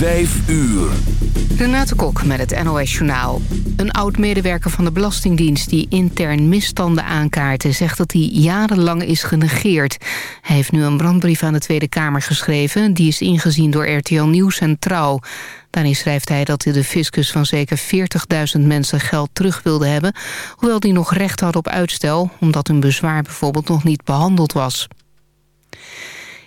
Vijf uur. Renate Kok met het NOS Journaal. Een oud-medewerker van de Belastingdienst die intern misstanden aankaarten... zegt dat hij jarenlang is genegeerd. Hij heeft nu een brandbrief aan de Tweede Kamer geschreven... die is ingezien door RTL Nieuws en Trouw. Daarin schrijft hij dat hij de fiscus van zeker 40.000 mensen geld terug wilde hebben... hoewel die nog recht had op uitstel... omdat hun bezwaar bijvoorbeeld nog niet behandeld was.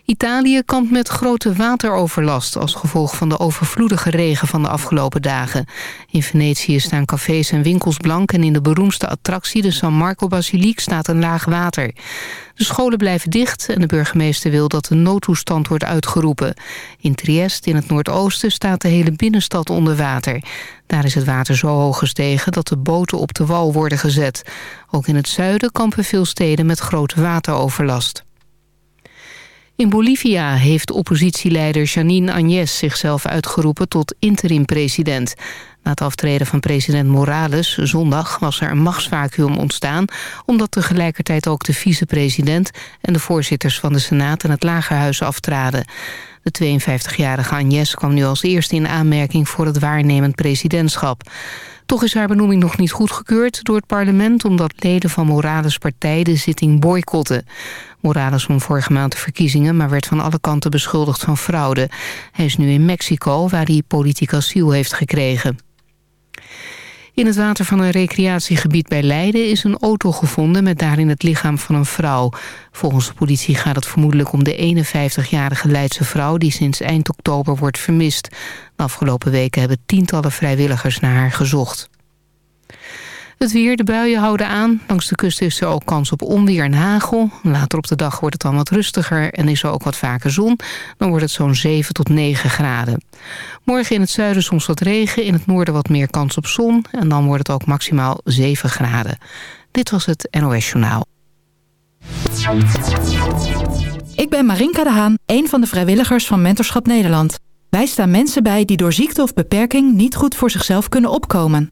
Italië kampt met grote wateroverlast als gevolg van de overvloedige regen van de afgelopen dagen. In Venetië staan cafés en winkels blank en in de beroemdste attractie, de San Marco Basiliek, staat een laag water. De scholen blijven dicht en de burgemeester wil dat de noodtoestand wordt uitgeroepen. In Trieste, in het noordoosten, staat de hele binnenstad onder water. Daar is het water zo hoog gestegen dat de boten op de wal worden gezet. Ook in het zuiden kampen veel steden met grote wateroverlast. In Bolivia heeft oppositieleider Janine Áñez zichzelf uitgeroepen tot interim-president. Na het aftreden van president Morales zondag was er een machtsvacuum ontstaan... omdat tegelijkertijd ook de vicepresident en de voorzitters van de Senaat en het Lagerhuis aftraden. De 52-jarige Agnes kwam nu als eerste in aanmerking voor het waarnemend presidentschap. Toch is haar benoeming nog niet goedgekeurd door het parlement... omdat leden van Morales' partij de zitting boycotten. Morales won vorige maand de verkiezingen... maar werd van alle kanten beschuldigd van fraude. Hij is nu in Mexico, waar hij politiek asiel heeft gekregen. In het water van een recreatiegebied bij Leiden is een auto gevonden met daarin het lichaam van een vrouw. Volgens de politie gaat het vermoedelijk om de 51-jarige Leidse vrouw die sinds eind oktober wordt vermist. De afgelopen weken hebben tientallen vrijwilligers naar haar gezocht. Het weer, de buien houden aan. Langs de kust is er ook kans op onweer en hagel. Later op de dag wordt het dan wat rustiger en is er ook wat vaker zon. Dan wordt het zo'n 7 tot 9 graden. Morgen in het zuiden soms wat regen, in het noorden wat meer kans op zon. En dan wordt het ook maximaal 7 graden. Dit was het NOS Journaal. Ik ben Marinka de Haan, een van de vrijwilligers van Mentorschap Nederland. Wij staan mensen bij die door ziekte of beperking niet goed voor zichzelf kunnen opkomen.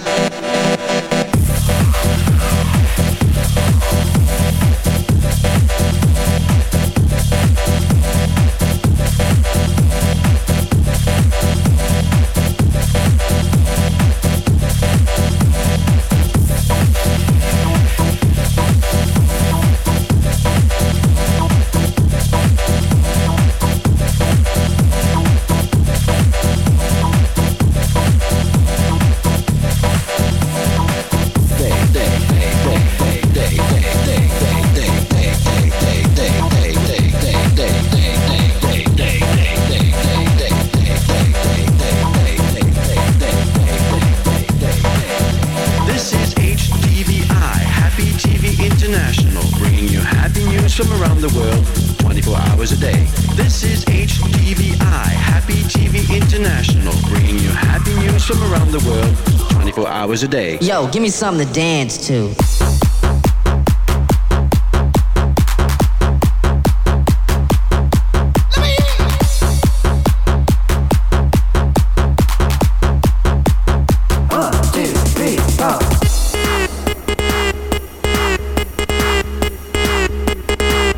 Hours a day. Yo, give me something to dance to.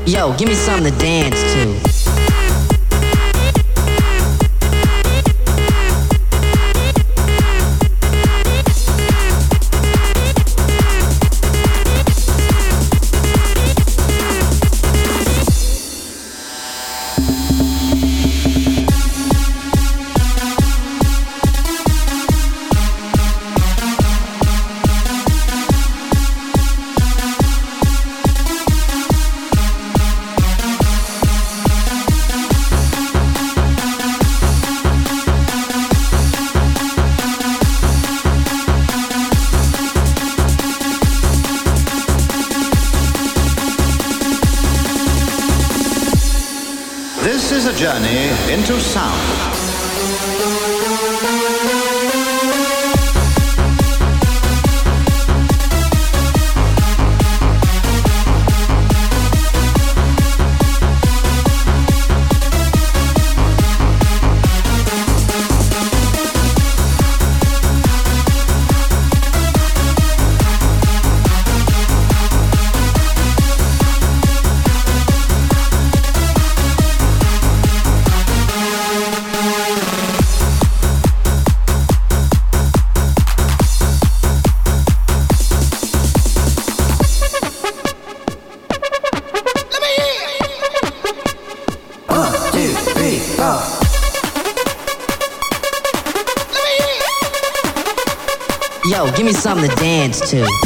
Yo, give me something to dance to. too.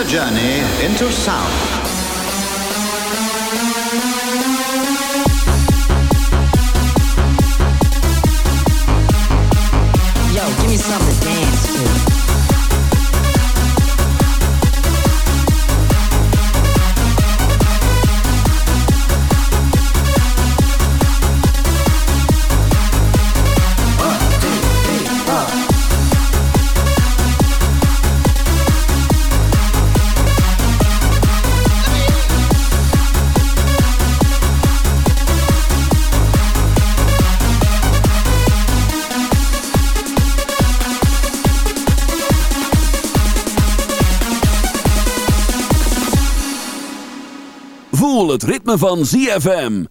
a journey into sound. Van ZFM.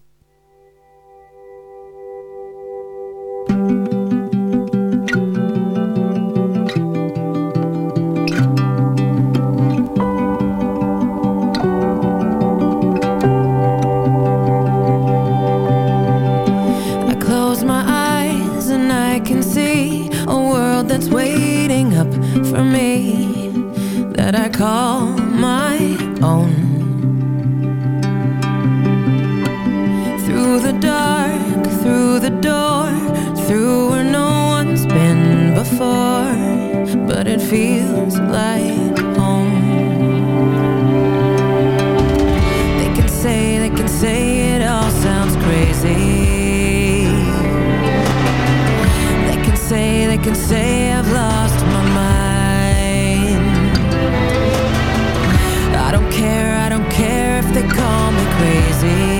don't care if they call me crazy.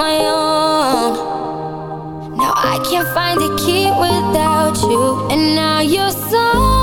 my own. Now I can't find a key without you, and now you're so.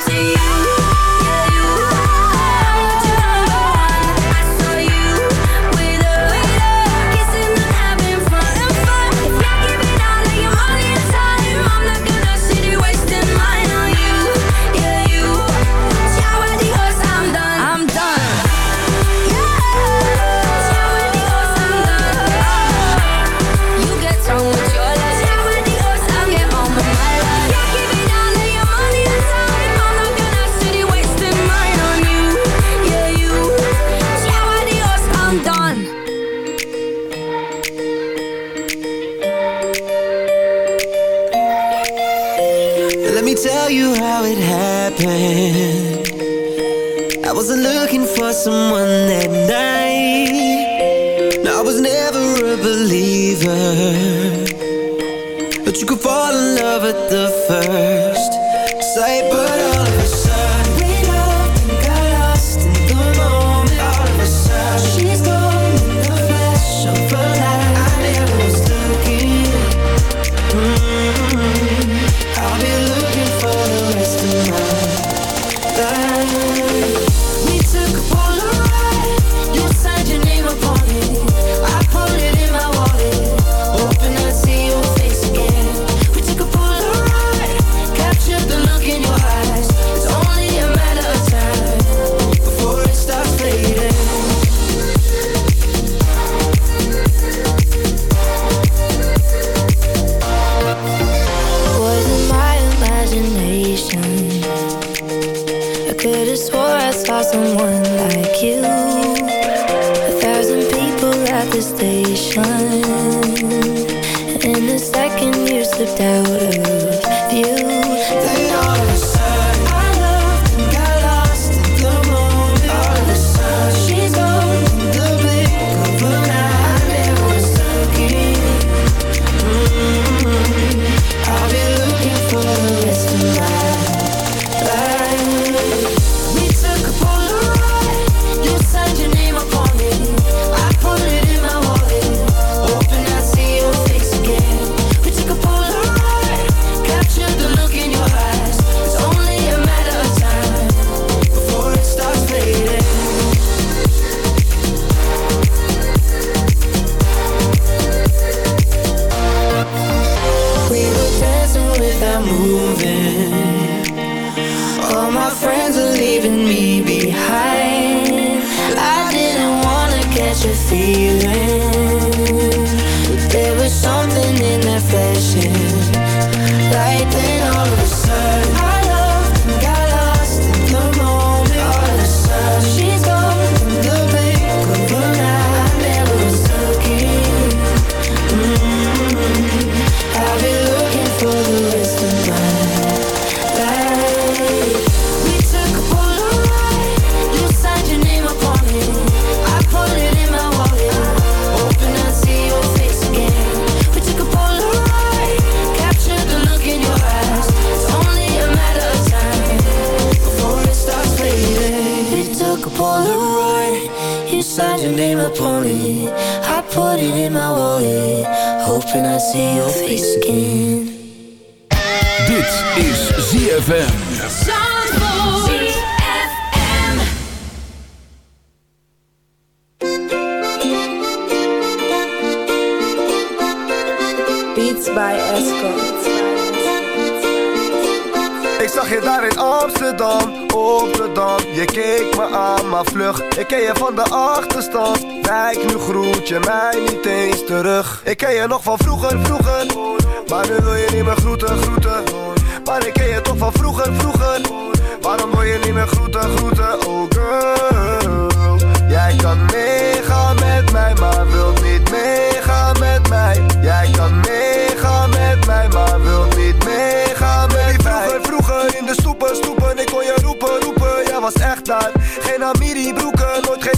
to you. the station. And the second you slipped out of. is ZFM. Beats by Escort. Ik zag je daar in Amsterdam, op de dam. Je keek me aan, maar vlug. Ik ken je van de achterstand. Kijk, nu groet je mij niet eens terug. Ik ken je nog van vroeger, vroeger. Maar nu wil je niet meer groeten, groeten maar ik ken je toch van vroeger, vroeger. Waarom wil je niet meer groeten, groeten, oh girl? Jij kan meegaan met mij, maar wilt niet meegaan met mij. Jij kan meegaan met mij, maar wilt niet meegaan met mij. Vroeger, vroeger in de stoepen, stoepen Ik kon je roepen, roepen, jij was echt daar. Geen Amiri broeken, nooit geen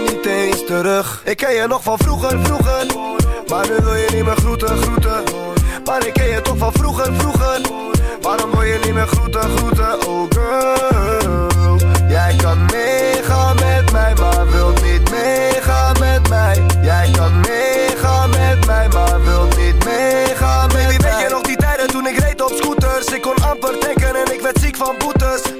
niet eens terug. Ik ken je nog van vroeger, vroeger. Maar nu wil je niet meer groeten, groeten. Maar ik ken je toch van vroeger, vroeger. Waarom wil je niet meer groeten, groeten, oh girl. Jij kan meegaan met mij, maar wilt niet meegaan met mij. Jij kan meegaan met mij, maar wilt niet meegaan met Baby, mij. weet je nog die tijden toen ik reed op scooters? Ik kon amper denken en ik werd van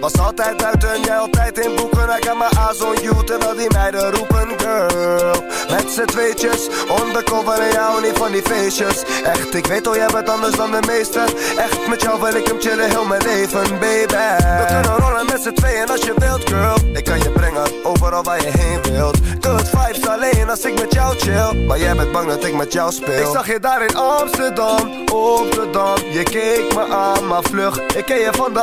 Was altijd buiten, jij altijd in boeken. I got my eyes on you, terwijl die meiden roepen girl Met z'n tweetjes, undercover en jou niet van die feestjes. Echt, ik weet al, jij bent anders dan de meesten Echt, met jou wil ik hem chillen heel mijn leven, baby. We kunnen rollen met z'n tweeën als je wilt, girl. Ik kan je brengen, overal waar je heen wilt. Good vibes alleen als ik met jou chill. Maar jij bent bang dat ik met jou speel. Ik zag je daar in Amsterdam, op de Dam. Je keek me aan, maar vlug. Ik ken je van de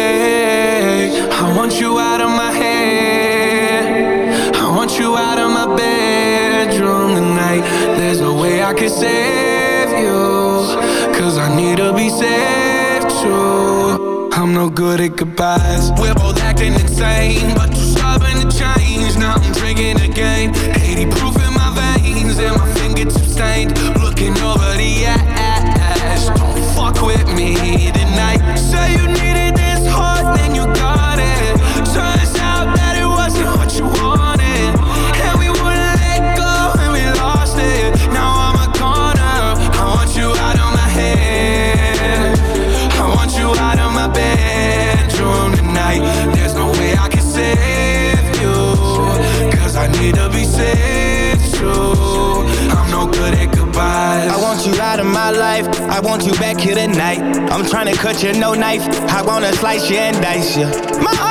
Save you. Cause I need to be saved too. I'm no good at goodbyes. We're both acting insane, but you're stubborn to change. Now I'm drinking again. Wanna slice you and dice you. My